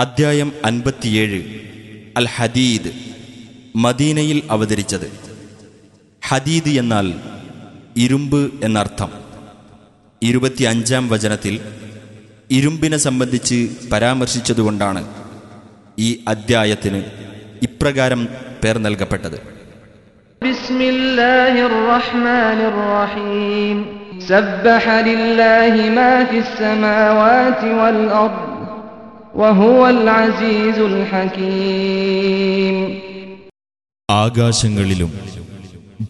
അധ്യായം അൻപത്തിയേഴ്. അൽ ഹദീദ് മദീനയിൽ അവതരിച്ചത്. ഹദീദ് എന്നാൽ ഇരുമ്പ് എന്നർത്ഥം. ഇരുപത്തിയഞ്ചാം വചനത്തിൽ ഇരുമ്പിനെ സംബന്ധിച്ച് പരാമർശിച്ചതുകൊണ്ടാണ് ഈ അദ്ധ്യായത്തിന് ഇപ്രകാരം പേർ നൽകപ്പെട്ടത്. ബിസ്മില്ലാഹിർ റഹ്മാനിർ റഹീം സബ്ബഹ ലില്ലാഹി മാ ഫിസ് സമാവാതി വൽ അർദ്. ആകാശങ്ങളിലും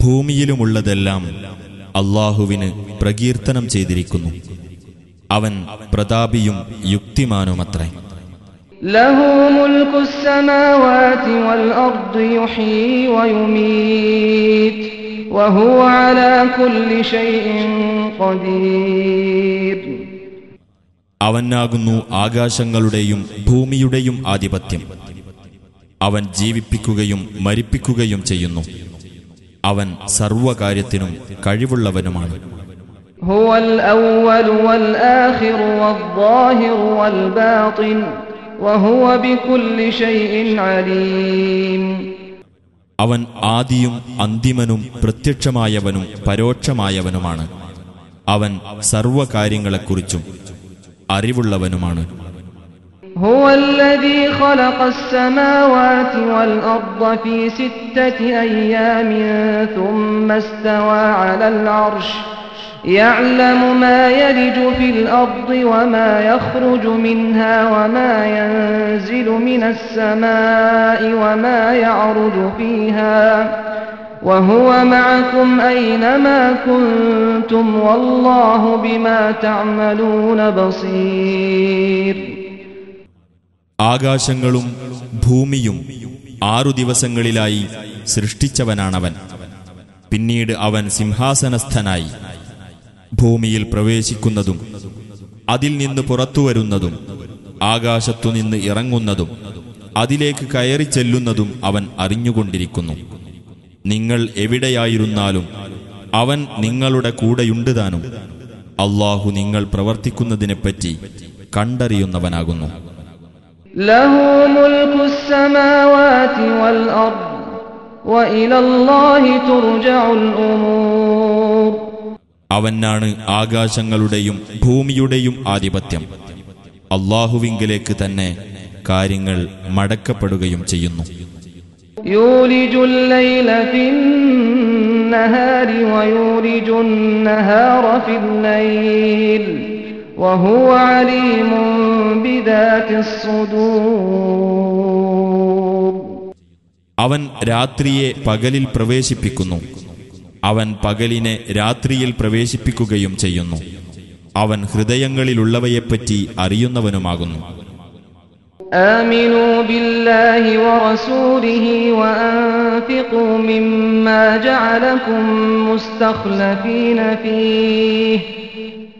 ഭൂമിയിലുമുള്ളതെല്ലാം അള്ളാഹുവിന് പ്രകീർത്തനം ചെയ്തിരിക്കുന്നു അവൻ പ്രതാപിയും യുക്തിമാനുമത്രേ له ملك السماوات والأرض يحيي ويميت وهو على كل شيء قدير അവനാകുന്നു ആകാശങ്ങളുടെയും ഭൂമിയുടെയും ആധിപത്യം. അവൻ ജീവിപ്പിക്കുകയും മരിപ്പിക്കുകയും ചെയ്യുന്നു. അവൻ സർവകാര്യത്തിനും കഴിവുള്ളവനുമാണ്. അവൻ ആദിയും അന്തിമനും പ്രത്യക്ഷമായവനും പരോക്ഷമായവനുമാണ്. അവൻ സർവകാര്യങ്ങളെക്കുറിച്ചും അറിവുള്ളവനുമാണ് هو الذي خلق السماوات والأرض في ستة أيام ثم استوى على العرش يعلم ما يلج في الأرض وما يخرج منها وما ينزل من السماء وما يعرج فيها وهو معكم أينما كنتم والله بما تعملون بصير ആകാശങ്ങളും ഭൂമിയും ആറു ദിവസങ്ങളിലായി സൃഷ്ടിച്ചവനാണവൻ പിന്നീട് അവൻ സിംഹാസനസ്ഥനായി ഭൂമിയിൽ പ്രവേശിക്കുന്നതും അതിൽ നിന്ന് പുറത്തുവരുന്നതും ആകാശത്തുനിന്ന് ഇറങ്ങുന്നതും അതിലേക്ക് കയറി ചെല്ലുന്നതും അവൻ അറിഞ്ഞുകൊണ്ടിരിക്കുന്നു നിങ്ങൾ എവിടെയായിരുന്നാലും അവൻ നിങ്ങളുടെ കൂടെയുണ്ട് താനും അള്ളാഹു നിങ്ങൾ പ്രവർത്തിക്കുന്നതിനെപ്പറ്റി കണ്ടറിയുന്നവനാകുന്നു. അവനാണ് ആകാശങ്ങളുടെയും ഭൂമിയുടെയും ആധിപത്യം. അള്ളാഹുവിങ്കിലേക്ക് തന്നെ കാര്യങ്ങൾ മടക്കപ്പെടുകയും ചെയ്യുന്നു. يولج الليل في النهار ويولج النهار في الليل وهو عليم بذات الصدور അവൻ രാത്രിയെ പകലിൽ പ്രവേശിപ്പിക്കുന്നു അവൻ പകലിനെ രാത്രിയിൽ പ്രവേശിപ്പിക്കുകയും ചെയ്യുന്നു അവൻ ഹൃദയങ്ങളിലുള്ളവയെപ്പറ്റി അറിയുന്നവനുമാകുന്നു آمنوا بالله ورسوله وأنفقوا مما جعلكم مستخلفين فيه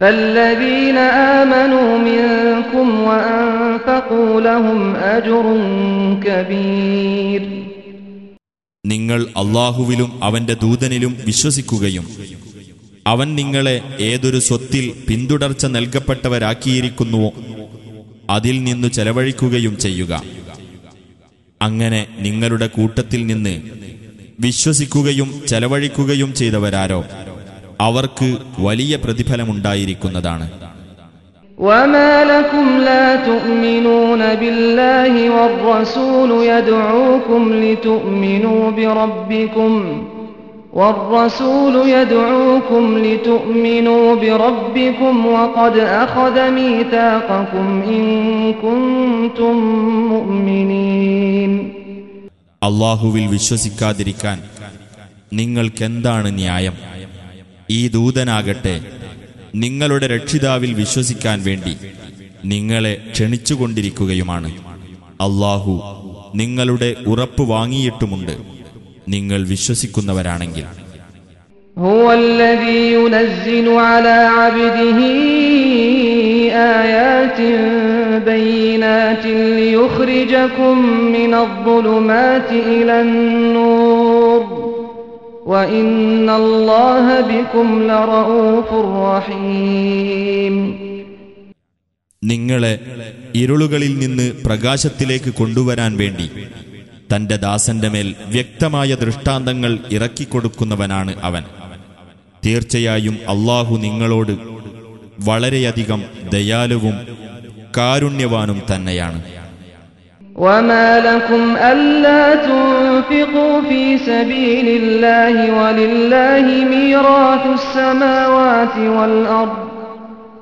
فالذين آمنوا منكم وأنفقوا لهم أجر كبير നിങ്ങൾ അള്ളാഹുവിലും അവന്റെ ദൂതനിലും വിശ്വസിക്കുകയും അവൻ നിങ്ങളെ ഏതൊരു സ്വത്തിൽ പിന്തുടർച്ച നൽകപ്പെട്ടവരാക്കിയിരിക്കുന്നുവോ അതിൽ നിന്നു ചെലവഴിക്കുകയും ചെയ്യുക അങ്ങനെ നിങ്ങളുടെ കൂട്ടത്തിൽ നിന്ന് വിശ്വസിക്കുകയും ചെലവഴിക്കുകയും ചെയ്തവരാരോ അവർക്ക് വലിയ പ്രതിഫലമുണ്ടായിരിക്കുന്നതാണ് وما لكم لا تؤمنون بالله والرسول يدعوكم لتؤمنوا بربكم والرسول يدعوكم لتؤمنوا بربكم وقد أخذ ميثاقكم إن كنتم مؤمنين അള്ളാഹുവിൽ വിശ്വസിക്കാതിരിക്കാൻ നിങ്ങൾക്കെന്താണ് ന്യായം ഈ ദൂതനാകട്ടെ നിങ്ങളുടെ രക്ഷിതാവിൽ വിശ്വസിക്കാൻ വേണ്ടി നിങ്ങളെ ക്ഷണിച്ചുകൊണ്ടിരിക്കുകയുമാണ് അള്ളാഹു നിങ്ങളുടെ ഉറപ്പ് വാങ്ങിയിട്ടുമുണ്ട് നിങ്ങൾ വിശ്വസിക്കുന്നവരാണെങ്കിൽ هو الذي ينزل على عبده آيات بينات ليخرجكم من الظلمات إلى النور وإن الله بكم لرؤوف رحيم നിങ്ങളെ ഇരുളുകളിൽ നിന്ന് പ്രകാശത്തിലേക്ക് കൊണ്ടുവരാൻ വേണ്ടി തന്റെ ദാസന്റെ മേൽ വ്യക്തമായ ദൃഷ്ടാന്തങ്ങൾ ഇറക്കിക്കൊടുക്കുന്നവനാണ് അവൻ തീർച്ചയായും അള്ളാഹു നിങ്ങളോട് വളരെയധികം ദയാലുവും കാരുണ്യവാനും തന്നെയാണ് وما لكم ألا تنفقوا في سبيل الله ولله ميراث السماوات والأرض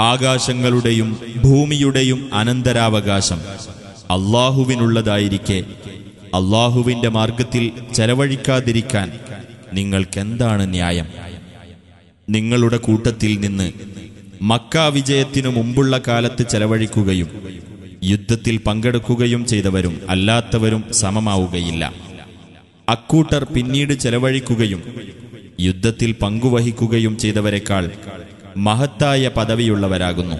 ആകാശങ്ങളുടെയും ഭൂമിയുടെയും അനന്തരാവകാശം അള്ളാഹുവിനുള്ളതായിരിക്കെ. അള്ളാഹുവിന്റെ മാർഗത്തിൽ ചെലവഴിക്കാതിരിക്കാൻ നിങ്ങൾക്കെന്താണ് ന്യായം? നിങ്ങളുടെ കൂട്ടത്തിൽ നിന്ന് മക്ക വിജയത്തിനു മുമ്പുള്ള കാലത്ത് ചെലവഴിക്കുകയും യുദ്ധത്തിൽ പങ്കെടുക്കുകയും ചെയ്തവരും അല്ലാത്തവരും സമമാവുകയില്ല. അക്കൂട്ടർ പിന്നീട് ചെലവഴിക്കുകയും യുദ്ധത്തിൽ പങ്കുവഹിക്കുകയും ചെയ്തവരെക്കാൾ മഹത്തായ പദവിയുള്ളവരാകുന്നു.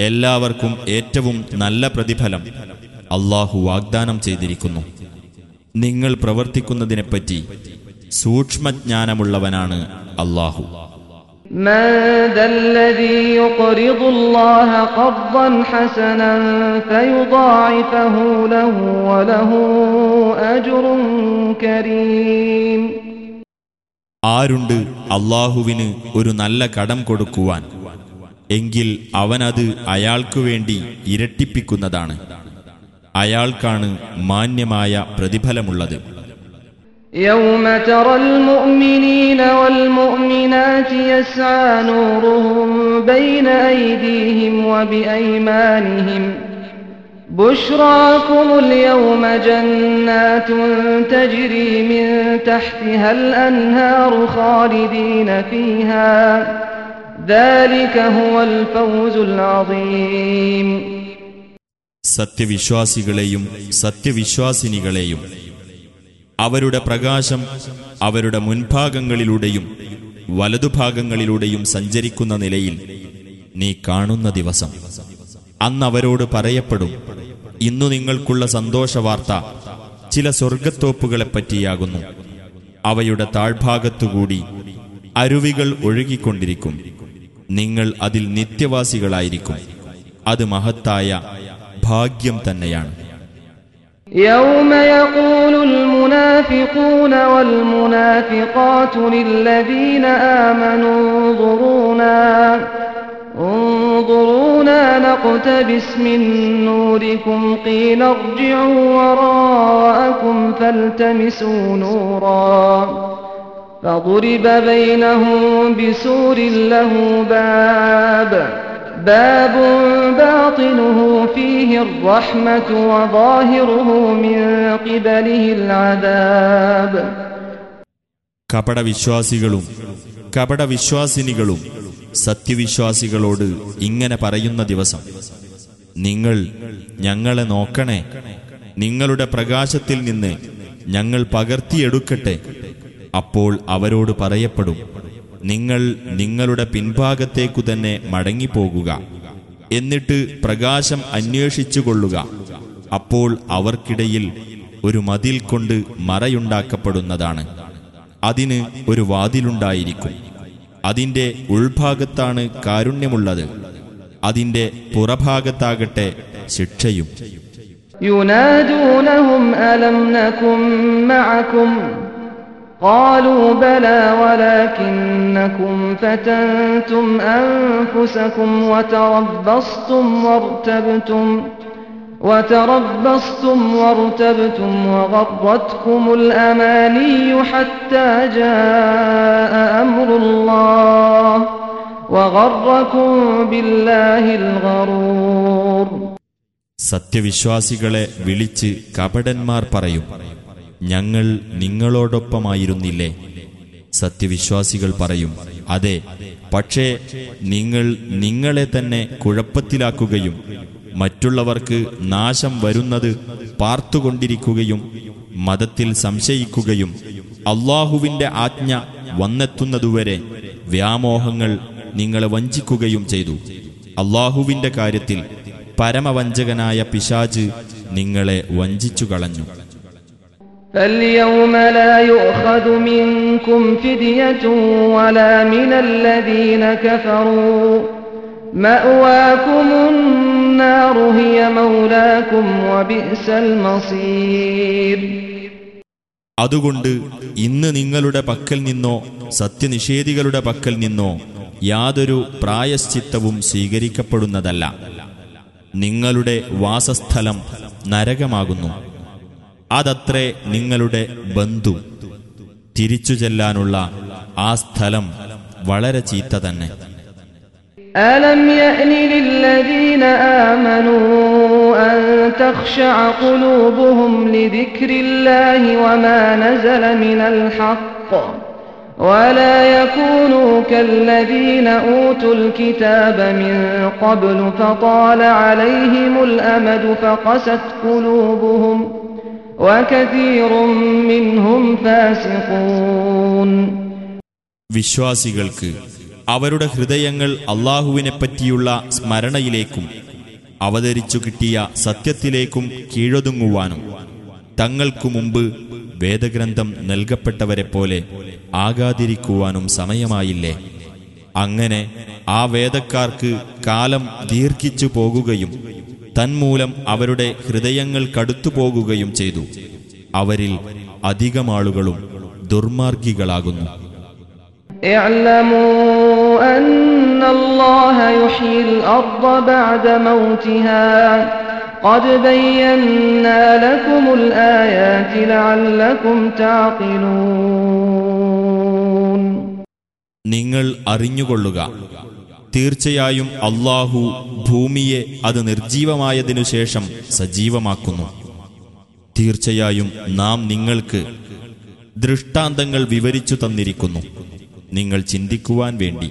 എല്ലാവർക്കും ഏറ്റവും നല്ല പ്രതിഫലം അള്ളാഹു വാഗ്ദാനം ചെയ്തിരിക്കുന്നു. നിങ്ങൾ പ്രവർത്തിക്കുന്നതിനെപ്പറ്റി സൂക്ഷ്മജ്ഞാനമുള്ളവനാണ് അള്ളാഹു ആരുണ്ട് അള്ളാഹുവിന് ഒരു നല്ല കടം കൊടുക്കുവാൻ എങ്കിൽ അവനത് അയാൾക്കു വേണ്ടി ഇരട്ടിപ്പിക്കുന്നതാണ് അയാൾക്കാണ് മാന്യമായ പ്രതിഫലമുള്ളത് يوم ترى المؤمنين والمؤمنات يسعى نورهم بين أيديهم وبأيمانهم بشراكم اليوم جنات تجري من تحتها الأنهار خالدين فيها ذلك هو الفوز العظيم സത്യവിശ്വാസികളെയും സത്യവിശ്വാസിനികളെയും അവരുടെ പ്രകാശം അവരുടെ മുൻഭാഗങ്ങളിലൂടെയും വലതുഭാഗങ്ങളിലൂടെയും സഞ്ചരിക്കുന്ന നിലയിൽ നീ കാണുന്ന ദിവസം അന്നവരോട് പറയപ്പെടും ഇന്നു നിങ്ങൾക്കുള്ള സന്തോഷവാർത്ത ചില സ്വർഗത്തോപ്പുകളെപ്പറ്റിയാകുന്നു അവയുടെ താഴ്ഭാഗത്തുകൂടി അരുവികൾ ഒഴുകിക്കൊണ്ടിരിക്കും നിങ്ങൾ അതിൽ നിത്യവാസികളായിരിക്കും അത് മഹത്തായ ഭാഗ്യം തന്നെയാണ് يوم يقول المنافقون والمنافقات للذين آمنوا انظرونا انظرونا نقتبس من نوركم قيل ارجعوا وراءكم فالتمسوا نورا فضرب بينهم بسور له باب باب باطنه فيه الرحمة وظاهره من قبله العذاب കപടവിശ്വാസികളും കപടവിശ്വാസിനികളും സത്യവിശ്വാസികളോട് ഇങ്ങനെ പറയുന്ന ദിവസം നിങ്ങൾ ഞങ്ങളെ നോക്കണേ. നിങ്ങളുടെ പ്രകാശത്തിൽ നിന്ന് ഞങ്ങൾ പകർത്തിയെടുക്കട്ടെ. അപ്പോൾ അവരോട് പറയപ്പെടും നിങ്ങൾ നിങ്ങളുടെ പിൻഭാഗത്തേക്കു തന്നെ മടങ്ങിപ്പോകുക. എന്നിട്ട് പ്രകാശം അന്വേഷിച്ചുകൊള്ളുക. അപ്പോൾ അവർക്കിടയിൽ ഒരു മതിൽ കൊണ്ട് മറയുണ്ടാക്കപ്പെടുന്നതാണ്. അതിന് ഒരു വാതിലുണ്ടായിരിക്കും. അതിന്റെ ഉൾഭാഗത്താണ് കാരുണ്യമുള്ളത് അതിന്റെ പുറഭാഗത്താകട്ടെ ശിക്ഷയും ينادونهم ألم نكن معكم قالوا بلى ولكنكم فتنتم أنفسكم وتربصتم وارتبتم وتربصتم وارتبتم وغرتكم الأماني حتى جاء أمر الله وغركم بالله الغرور സത്യവിശ്വാസികളെ വിളിച്ച് കപടന്മാർ പറയും ഞങ്ങൾ നിങ്ങളോടൊപ്പമായിരുന്നില്ലേ സത്യവിശ്വാസികൾ പറയും അതെ പക്ഷേ നിങ്ങൾ നിങ്ങളെ തന്നെ കുഴപ്പത്തിലാക്കുകയും മറ്റുള്ളവർക്ക് നാശം വരുന്നത് പാർത്തുകൊണ്ടിരിക്കുകയും മതത്തിൽ സംശയിക്കുകയും അള്ളാഹുവിന്റെ ആജ്ഞ വന്നെത്തുന്നതുവരെ വ്യാമോഹങ്ങൾ നിങ്ങളെ വഞ്ചിക്കുകയും ചെയ്തു അള്ളാഹുവിന്റെ കാര്യത്തിൽ പരമവഞ്ചകനായ പിശാജ് നിങ്ങളെ വഞ്ചിച്ചു കളഞ്ഞു فاليوم لا يؤخذ منكم فدية ولا من الذين كفروا مأواكم النار അതുകൊണ്ട് ഇന്ന് നിങ്ങളുടെ പക്കൽ നിന്നോ സത്യനിഷേധികളുടെ പക്കൽ നിന്നോ യാതൊരു പ്രായശ്ചിത്തവും സ്വീകരിക്കപ്പെടുന്നതല്ല നിങ്ങളുടെ വാസസ്ഥലം നരകമാകുന്നു അതത്രേ നിങ്ങളുടെ ബന്ധു തിരിച്ചു ചെല്ലാനുള്ള ആ സ്ഥലം വളരെ ചീത്ത തന്നെ ألم يأن للذين آمنوا أن تخشع قلوبهم لذكر الله وما نزل من الحق ولا يكونوا كالذين أوتوا الكتاب من قبل فطال عليهم الأمد فقست قلوبهم وكثير منهم فاسقون വിശ്വാസികൾക്ക് അവരുടെ ഹൃദയങ്ങൾ അള്ളാഹുവിനെപ്പറ്റിയുള്ള സ്മരണയിലേക്കും അവതരിച്ചു കിട്ടിയ സത്യത്തിലേക്കും കീഴൊതുങ്ങുവാനും തങ്ങൾക്കു മുമ്പ് വേദഗ്രന്ഥം നൽകപ്പെട്ടവരെ പോലെ ആകാതിരിക്കുവാനും സമയമായില്ലേ? അങ്ങനെ ആ വേദക്കാർക്ക് കാലം ദീർഘിച്ചു പോകുകയും തന്മൂലം അവരുടെ ഹൃദയങ്ങൾ കടുത്തു പോകുകയും ചെയ്തു. അവരിൽ അധികമാളുകളും ദുർമാർഗികളാകുന്നു. أن الله يحيي الأرض بعد موتها قد بينا لكم الآيات لعلكم تعقلون നിങ്ങൾ അറിഞ്ഞുകൊള്ളുക തീർച്ചയായും അള്ളാഹു ഭൂമിയെ അത് നിർജീവമായതിനു ശേഷം സജീവമാക്കുന്നു തീർച്ചയായും നാം നിങ്ങൾക്ക് ദൃഷ്ടാന്തങ്ങൾ വിവരിച്ചു തന്നിരിക്കുന്നു നിങ്ങൾ ചിന്തിക്കുവാൻ വേണ്ടി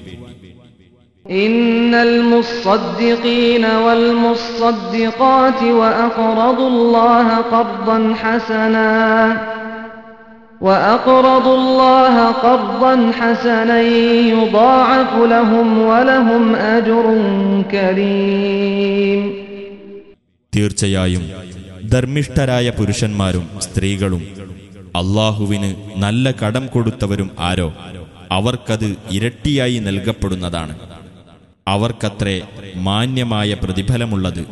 إن المصدقين والمصدقات وأقرضوا الله قرضا حسنا وأقرضوا الله قرضا حسنا يضاعف لهم ولهم أجر كريم തീർച്ചയായും ധർമ്മിഷ്ഠരായ പുരുഷന്മാരും സ്ത്രീകളും അള്ളാഹുവിന് നല്ല കടം കൊടുത്തവരും ആരോ അവർക്കത് ഇരട്ടിയായി നൽകപ്പെടുന്നതാണ് അവർക്കത്രേ മാന്യമായ പ്രതിഫലമുള്ളത്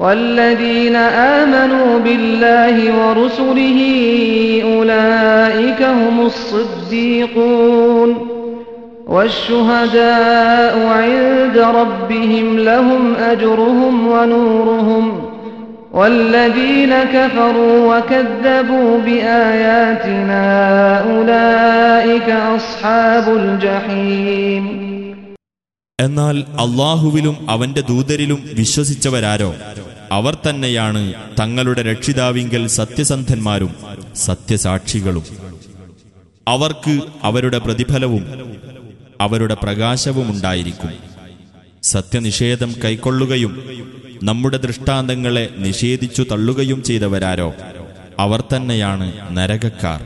والذين آمنوا بالله ورسله أولئك هم الصديقون والشهداء عند ربهم لهم أجرهم ونورهم والذين كفروا وكذبوا بآياتنا أولئك أصحاب الجحيم എന്നാൽ അള്ളാഹുവിലും അവന്റെ ദൂതരിലും വിശ്വസിച്ചവരാരോ? അവർ തന്നെയാണ് തങ്ങളുടെ രക്ഷിതാവിങ്കൽ സത്യസന്ധന്മാരും സത്യസാക്ഷികളും. അവർക്ക് അവരുടെ പ്രതിഫലവും അവരുടെ പ്രകാശവും ഉണ്ടായിരിക്കും. സത്യനിഷേധം കൈക്കൊള്ളുകയും നമ്മുടെ ദൃഷ്ടാന്തങ്ങളെ നിഷേധിച്ചു തള്ളുകയും ചെയ്തവരാരോ? അവർ തന്നെയാണ് നരകക്കാർ.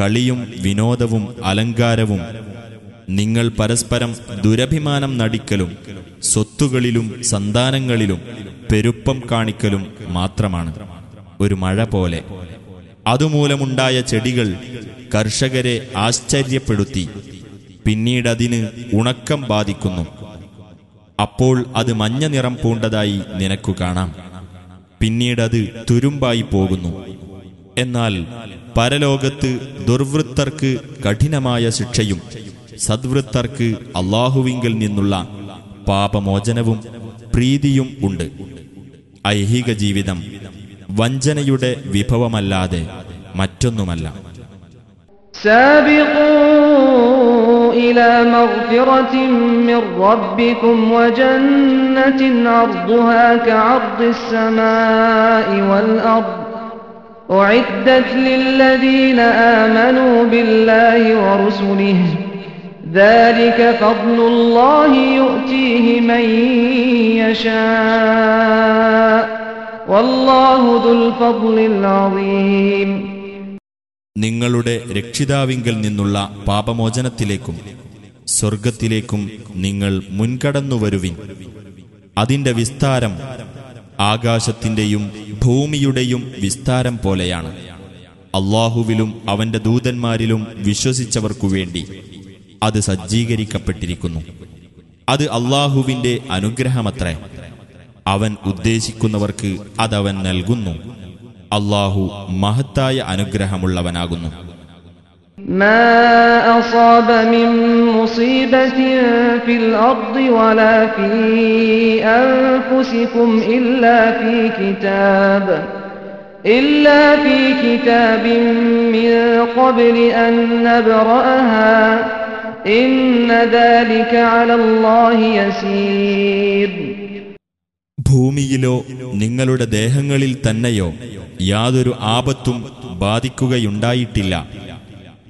കളിയും വിനോദവും അലങ്കാരവും നിങ്ങൾ പരസ്പരം ദുരഭിമാനം നടിക്കലും സ്വത്തുകളിലും സന്താനങ്ങളിലും പെരുപ്പം കാണിക്കലും മാത്രമാണ്. ഒരു മഴ പോലെ. അതുമൂലമുണ്ടായ ചെടികൾ കർഷകരെ ആശ്ചര്യപ്പെടുത്തി. പിന്നീടതിന് ഉണക്കം ബാധിക്കുന്നു. അപ്പോൾ അത് മഞ്ഞ നിറം പൂണ്ടതായി നിനക്കു കാണാം. പിന്നീടത് തുരുമ്പായി പോകുന്നു. എന്നാൽ പരലോകത്ത് ദുർവൃത്തർക്ക് കഠിനമായ ശിക്ഷയും സദ്വൃത്തർക്ക് അള്ളാഹുവിങ്കിൽ നിന്നുള്ള പാപമോചനവും പ്രീതിയും ഉണ്ട് ഐഹിക ജീവിതം വഞ്ചനയുടെ വിഭവമല്ലാതെ മറ്റൊന്നുമല്ല سابقوا إلى مغفرة من ربكم وجنة عرضها كعرض السماء والأرض أعدت للذين آمنوا بالله ورسله ذلك فضل الله يؤتيه من يشاء والله ذو الفضل العظيم നിങ്ങളുടെ രക്ഷിതാവിങ്കിൽ നിന്നുള്ള പാപമോചനത്തിലേക്കും സ്വർഗത്തിലേക്കും നിങ്ങൾ മുൻകടന്നു വരുവിൻ അതിന്റെ വിസ്താരം ആകാശത്തിന്റെയും ഭൂമിയുടെയും വിസ്താരം പോലെയാണ്. അള്ളാഹുവിലും അവന്റെ ദൂതന്മാരിലും വിശ്വസിച്ചവർക്കു വേണ്ടി അത് സജ്ജീകരിക്കപ്പെട്ടിരിക്കുന്നു. അത് അള്ളാഹുവിന്റെ അനുഗ്രഹമത്രേ. അവൻ ഉദ്ദേശിക്കുന്നവർക്ക് അതവൻ നൽകുന്നു. അള്ളാഹു മഹത്തായ അനുഗ്രഹമുള്ളവനാകുന്നു. ما أصاب من مصيبة في الأرض ولا في أنفسكم إلا في كتاب إلا في كتاب من قبل أن نبرأها إن ذلك على الله يسير ഭൂമിയിലോ നിങ്ങളുടെ ദേഹങ്ങളിൽ തന്നെയോ യാതൊരു ആപത്തും ബാധിക്കുകയുണ്ടായിട്ടില്ല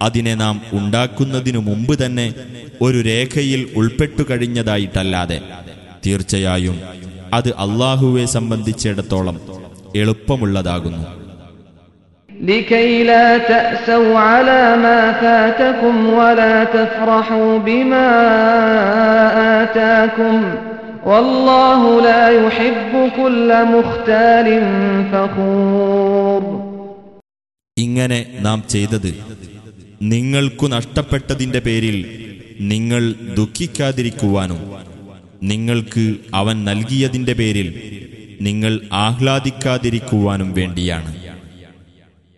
അതിനെ നാം ഉണ്ടാക്കുന്നതിനു മുമ്പ് തന്നെ ഒരു രേഖയിൽ ഉൾപ്പെട്ടു കഴിഞ്ഞതായിട്ടല്ലാതെ. തീർച്ചയായും അത് അള്ളാഹുവെ സംബന്ധിച്ചിടത്തോളം എളുപ്പമുള്ളതാകുന്നു. ഇങ്ങനെ നാം ചെയ്തത് നിങ്ങൾക്കു നഷ്ടപ്പെട്ടതിന്റെ പേരിൽ നിങ്ങൾ ദുഃഖിക്കാതിരിക്കുവാനും നിങ്ങൾക്ക് അവൻ നൽകിയതിന്റെ പേരിൽ നിങ്ങൾ ആഹ്ലാദിക്കാതിരിക്കുവാനും വേണ്ടിയാണ്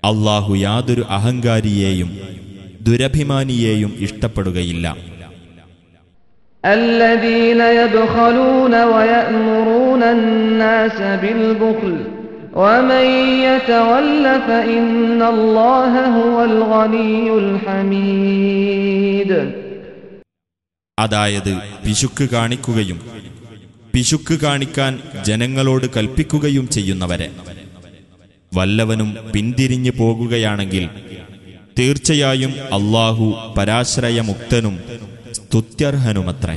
അള്ളാഹു യാതൊരു അഹങ്കാരിയെയും ദുരഭിമാനിയെയും ഇഷ്ടപ്പെടുകയില്ല الذين يبخلون ويأمرون الناس بالبخل അതായത് പിശുക്ക് കാണിക്കുകയും പിശുക്ക് കാണിക്കാൻ ജനങ്ങളോട് കൽപ്പിക്കുകയും ചെയ്യുന്നവരെ. വല്ലവനും പിന്തിരിഞ്ഞു പോകുകയാണെങ്കിൽ തീർച്ചയായും അള്ളാഹു പരാശ്രയമുക്തനും സ്തുത്യർഹനുമത്രേ.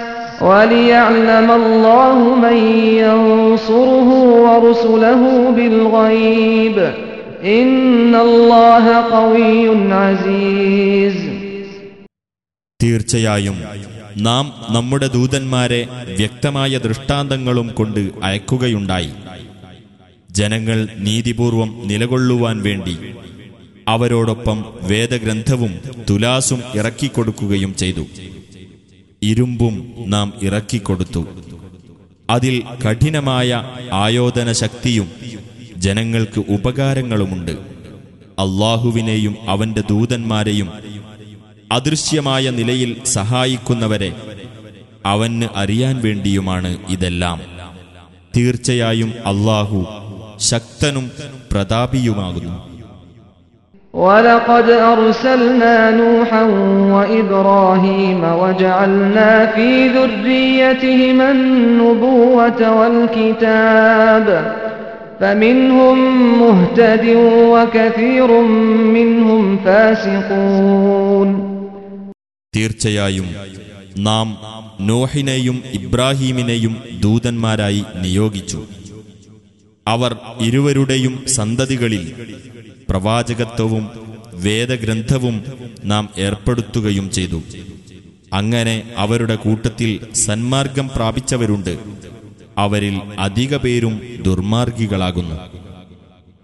وليعلم الله من ينصره ورسله بالغيب إن الله قوي عزيز തീർച്ചയായും നാം നമ്മുടെ ദൂതന്മാരെ വ്യക്തമായ ദൃഷ്ടാന്തങ്ങളും കൊണ്ട് അയക്കുകയുണ്ടായി ജനങ്ങൾ നീതിപൂർവം നിലകൊള്ളുവാൻ വേണ്ടി അവരോടൊപ്പം വേദഗ്രന്ഥവും തുലാസും ഇറക്കിക്കൊടുക്കുകയും ചെയ്തു ഇരുമ്പും നാം ഇറക്കിക്കൊടുത്തു. അതിൽ കഠിനമായ ആയോധന ശക്തിയും ജനങ്ങൾക്ക് ഉപകാരങ്ങളുമുണ്ട്. അള്ളാഹുവിനെയും അവന്റെ ദൂതന്മാരെയും അദൃശ്യമായ നിലയിൽ സഹായിക്കുന്നവരെ അവന് അറിയാൻ വേണ്ടിയുമാണ് ഇതെല്ലാം. തീർച്ചയായും അള്ളാഹു ശക്തനും പ്രതാപിയുമാകുന്നു. ولقد أرسلنا نوحا وإبراهيم وجعلنا في ذريتهما النبوة والكتاب فمنهم مهتد وكثير منهم فاسقون തീർച്ചയായും നാം നോഹിനെയും ഇബ്രാഹീമിനെയും ദൂതന്മാരായി നിയോഗിച്ചു അവർ ഇരുവരുടെയും സന്തതികളിൽ പ്രവാചകത്വവും വേദഗ്രന്ഥവും നാം ഏർപ്പെടുത്തുകയും ചെയ്തു അങ്ങനെ അവരുടെ കൂട്ടത്തിൽ സന്മാർഗം പ്രാപിച്ചവരുണ്ട് അവരിൽ അധിക പേരും ദുർമാർഗികളാകുന്നു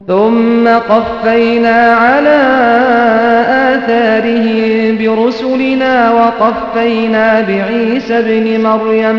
ثم قفينا على آثارهم برسلنا وقفينا بعيسى ابن مريم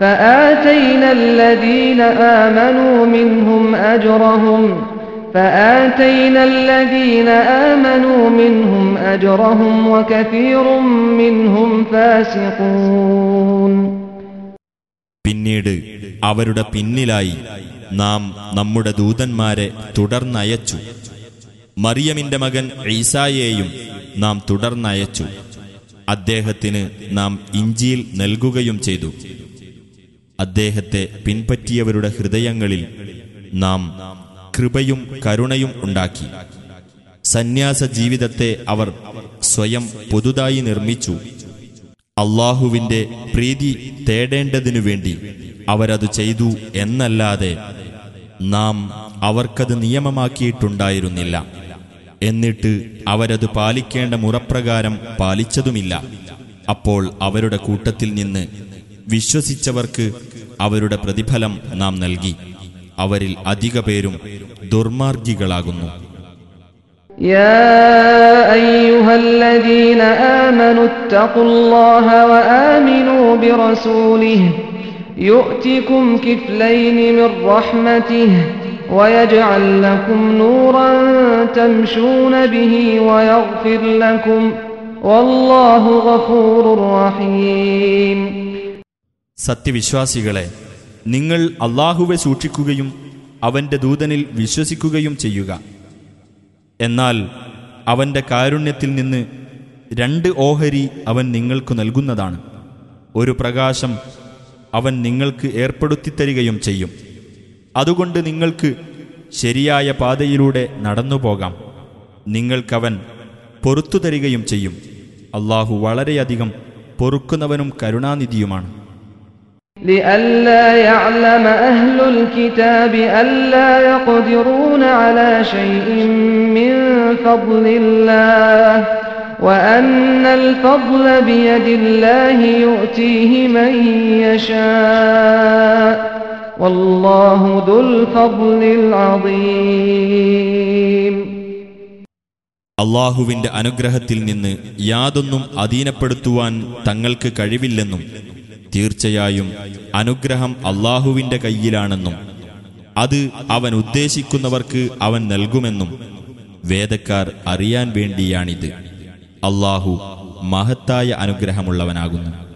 فآتينا الذين آمنوا منهم أجرهم فآتينا الذين آمنوا منهم أجرهم وكثير منهم فاسقون പിന്നീട് അവരുടെ പിന്നിലായി നാം നമ്മുടെ ദൂതന്മാരെ തുടർന്നയച്ചു മറിയമിന്റെ മകൻ ഈസായെയും നാം തുടർന്നയച്ചു അദ്ദേഹത്തിന് നാം ഇഞ്ചിയിൽ നൽകുകയും ചെയ്തു അദ്ദേഹത്തെ പിൻപറ്റിയവരുടെ ഹൃദയങ്ങളിൽ നാം കൃപയും കരുണയും ഉണ്ടാക്കി. സന്യാസ ജീവിതത്തെ അവർ സ്വയം പുതുതായി നിർമ്മിച്ചു. അള്ളാഹുവിന്റെ പ്രീതി തേടേണ്ടതിനു വേണ്ടി അവരത് ചെയ്തു എന്നല്ലാതെ നാം അവർക്കത് നിയമമാക്കിയിട്ടുണ്ടായിരുന്നില്ല. എന്നിട്ട് അവരത് പാലിക്കേണ്ട മുറപ്രകാരം പാലിച്ചതുമില്ല. അപ്പോൾ അവരുടെ കൂട്ടത്തിൽ നിന്ന് വിശ്വസിച്ചവർക്ക് അവരുടെ പ്രതിഫലം നാം നൽകി അവരിൽ അധിക പേരും ദുർമാർഗികളാകുന്നു يا أيها الذين آمنوا اتقوا الله وآمنوا برسوله يؤتكم كفلين من رحمته ويجعل لكم نورا تمشون به ويغفر لكم والله غفور رحيم സത്യവിശ്വാസികളെ നിങ്ങൾ അള്ളാഹുവെ സൂക്ഷിക്കുകയും അവന്റെ ദൂതനിൽ വിശ്വസിക്കുകയും ചെയ്യുക. എന്നാൽ അവന്റെ കാരുണ്യത്തിൽ നിന്ന് രണ്ട് ഓഹരി അവൻ നിങ്ങൾക്ക് നൽകുന്നതാണ്. ഒരു പ്രകാശം അവൻ നിങ്ങൾക്ക് ഏർപ്പെടുത്തിത്തരികയും ചെയ്യും. അതുകൊണ്ട് നിങ്ങൾക്ക് ശരിയായ പാതയിലൂടെ നടന്നുപോകാം. നിങ്ങൾക്കവൻ പൊറത്തു തരികയും ചെയ്യും. അള്ളാഹു വളരെയധികം പൊറുക്കുന്നവനും കരുണാനിധിയുമാണ്. لئلا يعلم أهل الكتاب ألا يقدرون على شيء من فضل الله وأن الفضل بيد الله يؤتيه من يشاء والله ذو الفضل العظيم അള്ളാഹുവിന്റെ അനുഗ്രഹത്തിൽ നിന്ന് യാതൊന്നും അധീനപ്പെടുത്തുവാൻ തങ്ങൾക്ക് കഴിവില്ലെന്നും തീർച്ചയായും അനുഗ്രഹം അള്ളാഹുവിന്റെ കയ്യിലാണെന്നും അത് അവൻ ഉദ്ദേശിക്കുന്നവർക്ക് അവൻ നൽകുമെന്നും വേദക്കാർ അറിയാൻ വേണ്ടിയാണിത്. അള്ളാഹു മഹത്തായ അനുഗ്രഹമുള്ളവനാകുന്നു.